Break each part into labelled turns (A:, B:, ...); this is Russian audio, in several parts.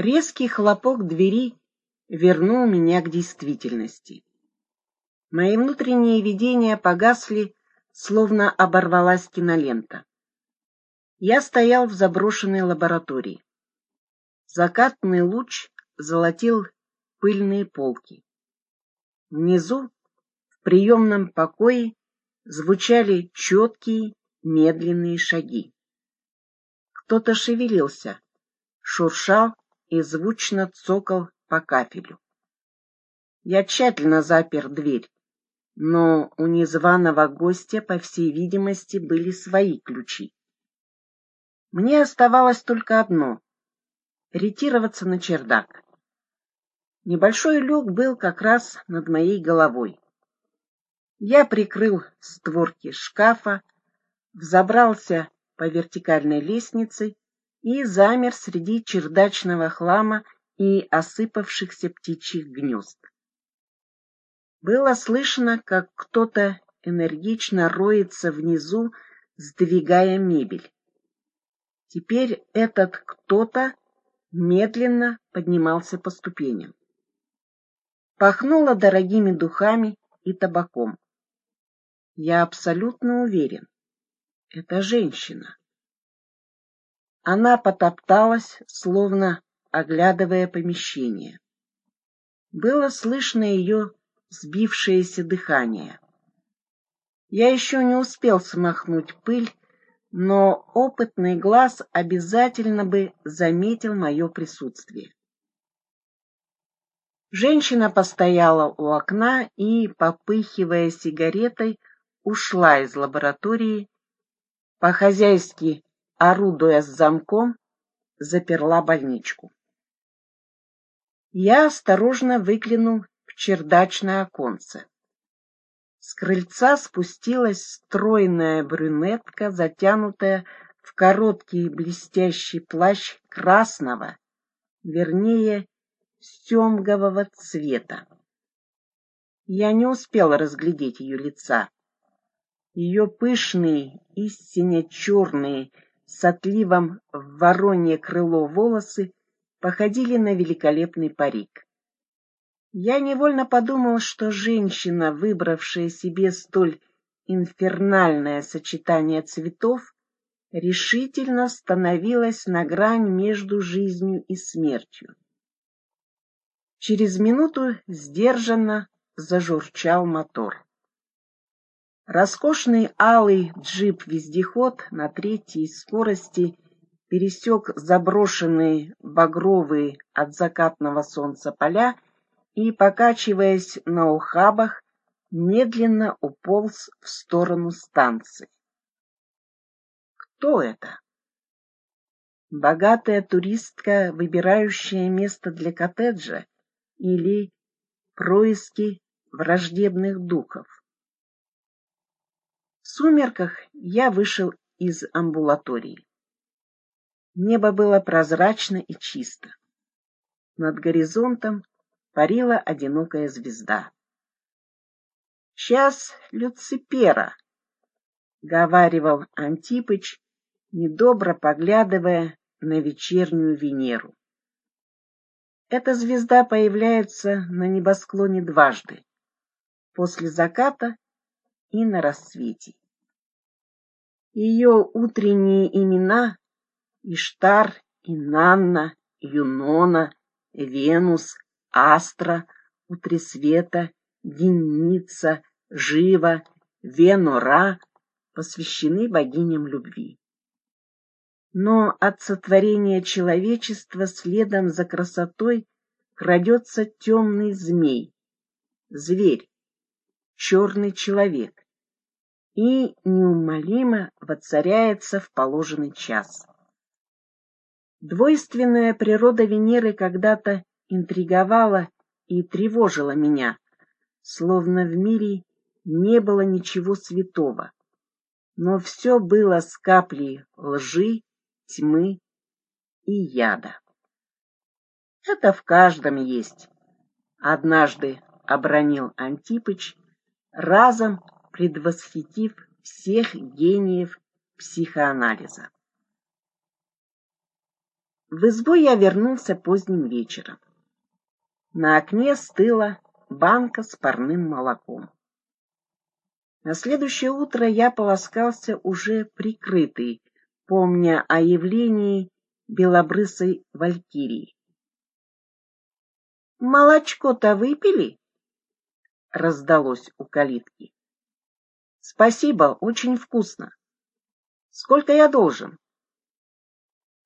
A: Резкий хлопок двери вернул меня к действительности. Мои внутренние видения погасли, словно оборвалась кинолента. Я стоял в заброшенной лаборатории. Закатный луч золотил пыльные полки. Внизу, в приемном покое, звучали четкие, медленные шаги. Кто-то шевелился, шуршал и звучно цокал по кафелю. Я тщательно запер дверь, но у незваного гостя, по всей видимости, были свои ключи. Мне оставалось только одно — ретироваться на чердак. Небольшой люк был как раз над моей головой. Я прикрыл створки шкафа, взобрался по вертикальной лестнице и замер среди чердачного хлама и осыпавшихся птичьих гнезд. Было слышно, как кто-то энергично роется внизу, сдвигая мебель. Теперь этот кто-то медленно поднимался по ступеням. Пахнуло дорогими духами и табаком. Я абсолютно уверен, это женщина. Она потопталась, словно оглядывая помещение. Было слышно ее сбившееся дыхание. Я еще не успел смахнуть пыль но опытный глаз обязательно бы заметил мое присутствие. Женщина постояла у окна и, попыхивая сигаретой, ушла из лаборатории, по-хозяйски орудуя с замком, заперла больничку. Я осторожно выглянул в чердачное оконце. С крыльца спустилась стройная брюнетка, затянутая в короткий блестящий плащ красного, вернее, семгового цвета. Я не успел разглядеть ее лица. Ее пышные, истинно черные, с отливом в воронье крыло волосы походили на великолепный парик. Я невольно подумал, что женщина, выбравшая себе столь инфернальное сочетание цветов, решительно становилась на грань между жизнью и смертью. Через минуту сдержанно зажурчал мотор. Роскошный алый джип-вездеход на третьей скорости пересек заброшенные багровые от закатного солнца поля и, покачиваясь на ухабах, медленно уполз в сторону станции. Кто это? Богатая туристка, выбирающая место для коттеджа, или происки враждебных духов? В сумерках я вышел из амбулатории. Небо было прозрачно и чисто. Над горизонтом парила одинокая звезда. «Час Люципера», — говаривал Антипыч, недобро поглядывая на вечернюю Венеру. Эта звезда появляется на небосклоне дважды, после заката и на рассвете. Ее утренние имена — Иштар, Инанна, Юнона, Венус, Астра, Утресвета, Деница, Жива, Венора посвящены богиням любви. Но от сотворения человечества следом за красотой крадется темный змей, зверь, черный человек, и неумолимо воцаряется в положенный час. Двойственная природа Венеры когда-то интриговала и тревожила меня, словно в мире не было ничего святого, но все было с каплей лжи, тьмы и яда. Это в каждом есть, однажды обронил Антипыч, разом предвосхитив всех гениев психоанализа. В избу я вернулся поздним вечером. На окне стыла банка с парным молоком. На следующее утро я полоскался уже прикрытый, помня о явлении белобрысой валькирии. «Молочко-то выпили?» — раздалось у калитки. «Спасибо, очень вкусно. Сколько я должен?»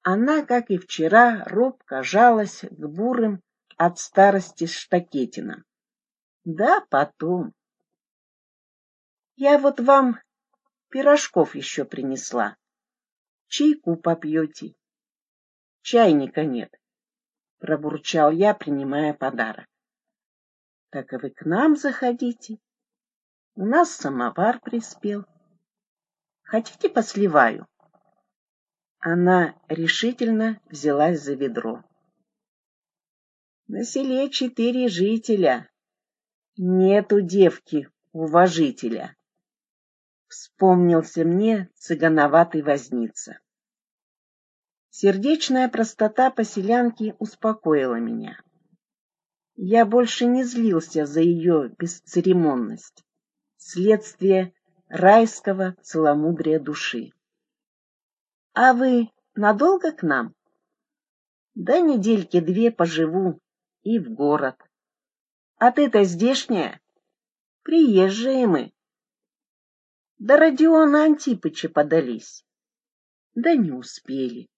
A: Она, как и вчера, робко жалась к бурым от старости штакетинам. Да, потом. Я вот вам пирожков еще принесла. Чайку попьете. Чайника нет, пробурчал я, принимая подарок. Так и вы к нам заходите. У нас самовар приспел. Хотите, посливаю? Она решительно взялась за ведро. На селе четыре жителя. Нету девки уважителя. Вспомнился мне цыгановатый возница. Сердечная простота поселянки успокоила меня. Я больше не злился за ее бесцеремонность, следствие райского целомудрия души. — А вы надолго к нам? — Да недельки две поживу и в город. — А ты-то здешняя? — Приезжие мы. До Родиона Антипыча подались. Да не успели.